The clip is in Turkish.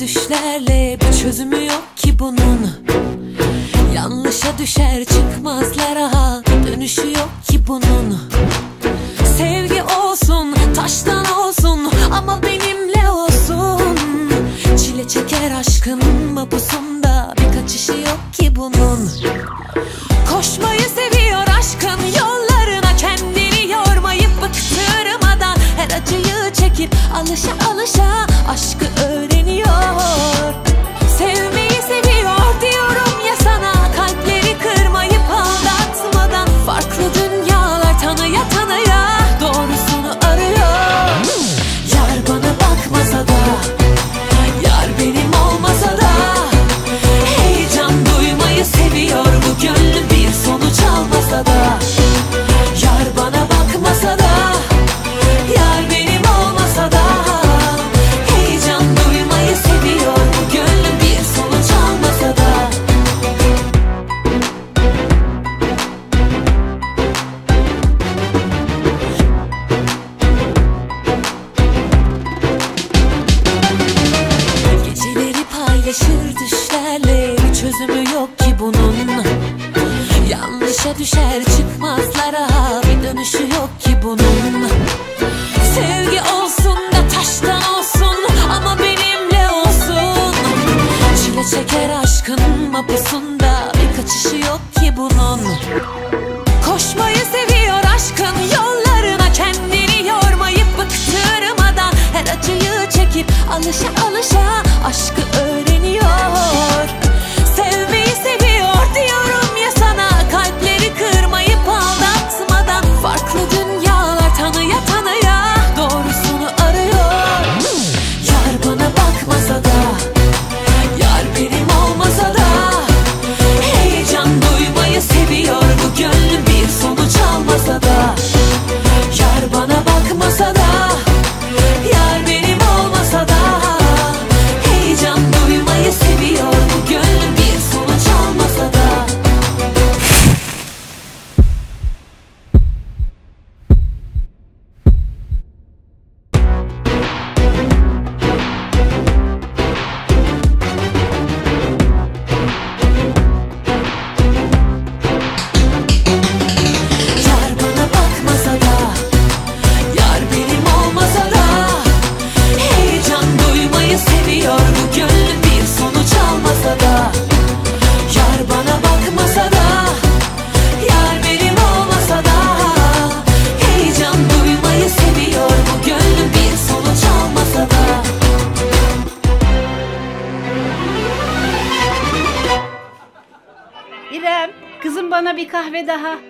düşlerle bir çözümü yok ki bunun. Yanlışa düşer çıkmazlara dönüşü yok ki bunun. Sevgi olsun taştan görüşlerle bir çözümü yok ki bunun. Yanlışa düşer çıkmazlara bir dönüşü yok ki bunun. Sevgi olsun da taştan olsun ama benimle olsun. Çile çeker aşkın mapusunda bir kahve daha.